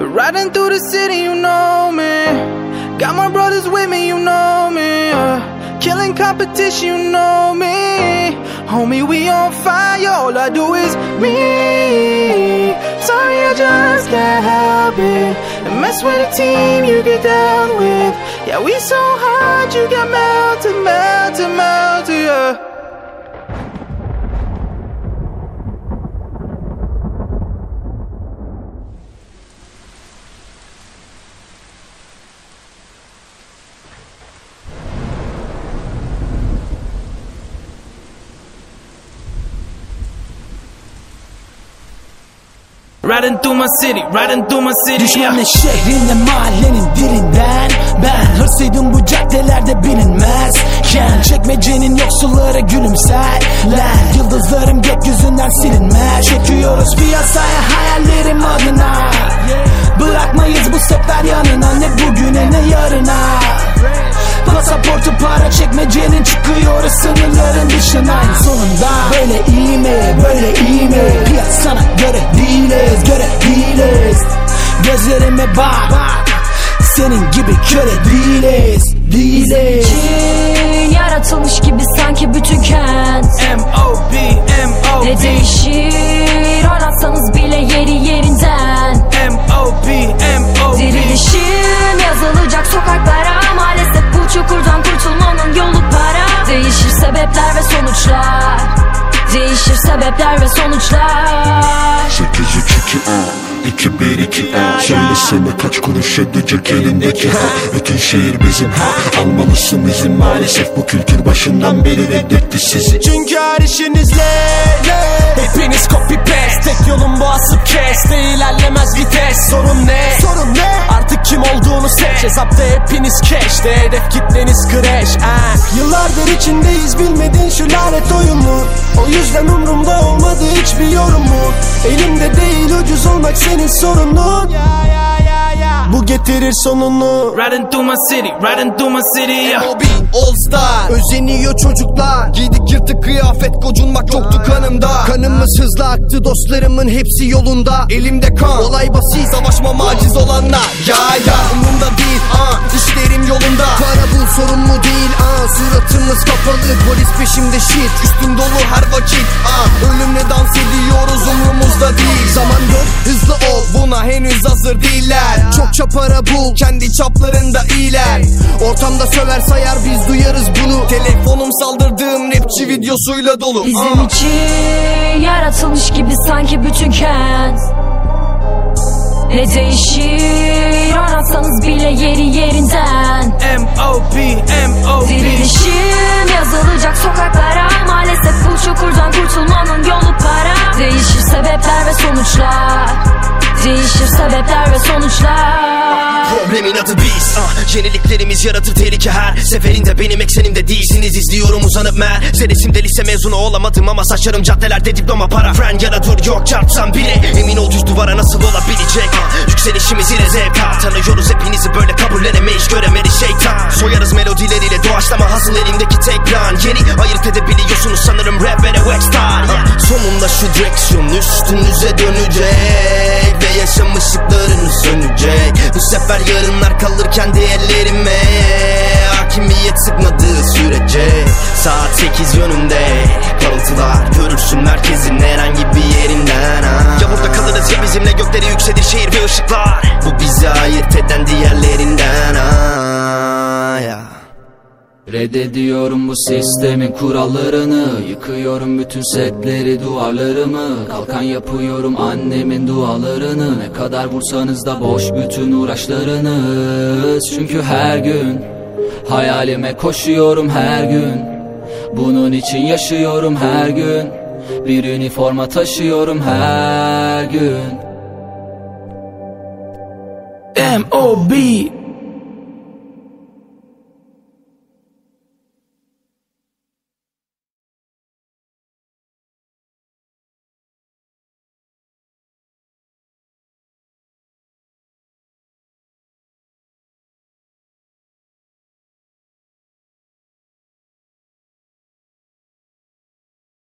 Riding through the city, you know me. Got my brothers with me, you know me. Uh, killing competition, you know me. Homie, we on fire, all I do is me. Sorry, I just can't help it. And mess with the team you get down with. Yeah, we so hard, you get melted, melted, melted, Riding through my city, riding through my city Düşmanın şehrinde mahallenin birinden Ben hırsıydım bu caddelerde bilinmezken Çekmecenin yoksulları gülümserler. Yıldızlarım gökyüzünden silinmez. Çekiyoruz piyasaya hayallerim adına. Bırakmayız bu sefer yanına Ne bugüne ne yarına. Pasaportu para çekmecenin çıkıyoruz sınırların dışına. Sonunda böyle iyi mi? Böyle iyi mi? Piyasana göre değiliz göre değiliz Gözlerime bak. Senin gibi köre değiliz değiliz. Çin yaratılmış gibi sanki bütün kent. M.O.B. M.O.B. Ne değişir? Oynatsanız bile yeri yerinden. M.O.B. M.O.B. Dirilişim yazılacak sokaklara. Maalesef bu çukurdan kurtulmanın yolu para. Değişir sebepler ve sonuçlar Değişir sebepler ve sonuçlar. 8 2 A 2 1 2 A Söylesene kaç kuruş edecek elindeki ha? Bütün şehir bizim ha? Almalısın izin maalesef. Bu kültür başından beri reddetti sizi. Çünkü her işinizle Hepiniz seç Hesapta hepiniz keşte Hedef kitleniz kreş ah. Yıllardır içindeyiz bilmedin şu lanet oyun mu? O yüzden umrumda olmadı hiçbir yorum mu? Elimde değil ucuz olmak senin sorunun Bu getirir sonunu Riding through my city, riding through my city yeah. Bobby All Star Özeniyor çocuklar Giydik yırtık kıyafet gocunmak çoktu kanımda Kanımız hızlı aktı dostlarımın hepsi yolunda. Elimde kan. Olay basit. Savaşma maciz olanlar. Ya ya. Umurumda değil. Ah işlerim yolunda. Para bul sorun mu değil? Ah Suratımız kapalı. Polis peşimde shit. Üstüm dolu her vakit. Ah Ölümle dans ediyoruz umurumuzda değil. Zaman yok hızlı ol. Buna henüz hazır değiller Çokça para bul kendi çaplarında iyiler Ortamda söver sayar biz duyarız bunu Telefonum saldırdığım rapçi videosuyla dolu Bizim Ah. için yaratılmış gibi sanki bütün kent Ne değişir oynatsanız bile yeri yerinden M.O.B. M.O.B. Dirilişim yazılacak sokaklara Maalesef bu çukurdan kurtulmanın yolu para Değişir sebepler ve sonuçlar. Problemin adı biz. Ah, Yeniliklerimiz yaratır tehlike her Seferinde. Benim eksenimde değilsiniz izliyorum uzanıp mer Sedesimde lise mezunu olamadım ama saçlarım caddelerde diploma para. Friend ya da dur yok çarpsam bile. Emin ol düz duvara nasıl olabilecek? Ah, Yükselişimiz yine zevk. Ah, Tanıyoruz hepinizi böyle kabullenemeyiz göremedi şeytan. Soyarız melodileriyle doğaçlama hasıl elimdeki tek plan. Yeni ayırt edebiliyorsunuz sanırım rap ve de wax style. Ah, Sonunda şu direksiyon üstünüze dönecek Ve yaşam ışıklarını sönecek. Bu sefer yarınlar kalır kendi ellerime. Hakimiyet sıkmadığı sürece Saat 8 yönünde Parıltılar görürsün merkezin herhangi bir yerinden. Ha. Ya burada kalırız ya bizimle gökleri yükselir şehir ve ışıklar. Bu bizi ayırt eden diğerlerinden Reddediyorum bu sistemin kurallarını Yıkıyorum bütün setleri duvarlarımı Kalkan yapıyorum annemin dualarını. Ne kadar vursanız da boş bütün uğraşlarınız Çünkü her gün Hayalime koşuyorum her gün. Bunun için yaşıyorum her gün. Bir üniforma taşıyorum her gün. M.O.B.